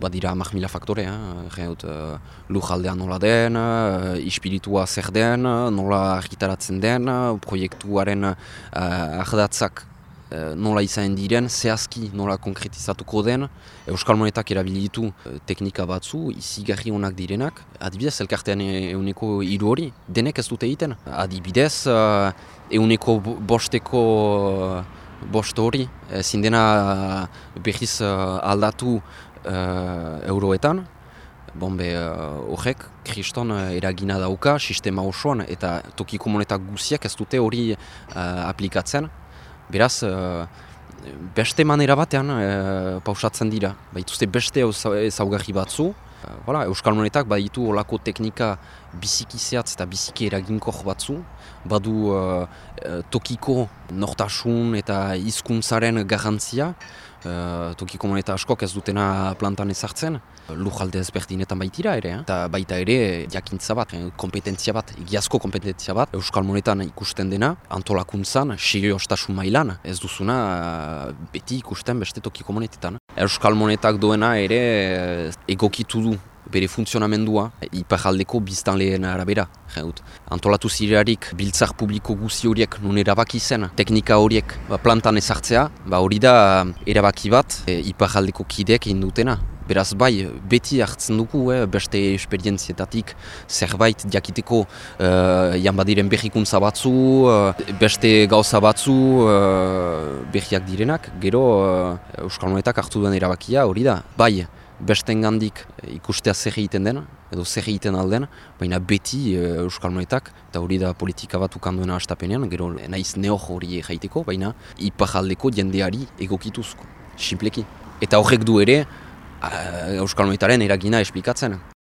Badira amak mila faktore, eh? uh, lujaldea nola den, uh, ispiritua zer den, nola argitaratzen den, proiektuaren uh, ahdatzak nola izan diren, zehazki nola konkretizatuko den, Euskal Monetak erabilitu teknika batzu, izigarri honak direnak, adibidez, elkartean euneko hiru hori, denek ez dute egiten. Adibidez, uh, euneko bosteko bost hori, ezin dena behiz aldatu euroetan, Bombe horrek, uh, kriston eragina dauka, sistema osoan, eta toki komunetak guziak ez dute hori aplikatzen. Beraz, beste manera batean uh, pausatzen dira. Baituzte beste ezaugarri batzu. Uh, Euskal Monetak baditu olako teknika biziki zehatz eta biziki eraginkor batzu. Badu tokiko nortasun eta hizkuntzaren garantzia. Uh, toki komuneta askok ez dutena plantan ezartzen, lujalde ezberdinetan baitira ere, eh? eta baita ere jakintza bat, eh, kompetentzia bat, egiazko kompetentzia bat, Euskal Monetan ikusten dena, antolakuntzan, ostasun mailan, ez duzuna beti ikusten beste toki komunetetan. Euskal Monetak duena ere egokitu du bere funtzionamendua iparaldeko biztan lehen arabera. Jaut. Antolatu zirearik biltzak publiko guzi horiek nun erabaki zen, teknika horiek ba, plantan ezartzea, ba, hori da erabaki bat e, iparaldeko kideek egin dutena. Beraz bai, beti hartzen dugu, eh, beste esperientzietatik zerbait jakiteko uh, jan badiren behikuntza batzu, uh, beste gauza batzu uh, behiak direnak, gero uh, Euskal Monetak hartu duen erabakia hori da. Bai, besten gandik ikustea zer egiten den, edo zer egiten alden, baina beti e, Euskal Monetak, eta hori da politika bat ukanduena astapenean, gero naiz neo hori egiteko, baina ipajaldeko jendeari egokituzko, simpleki. Eta horrek du ere, Euskal Monetaren eragina esplikatzen.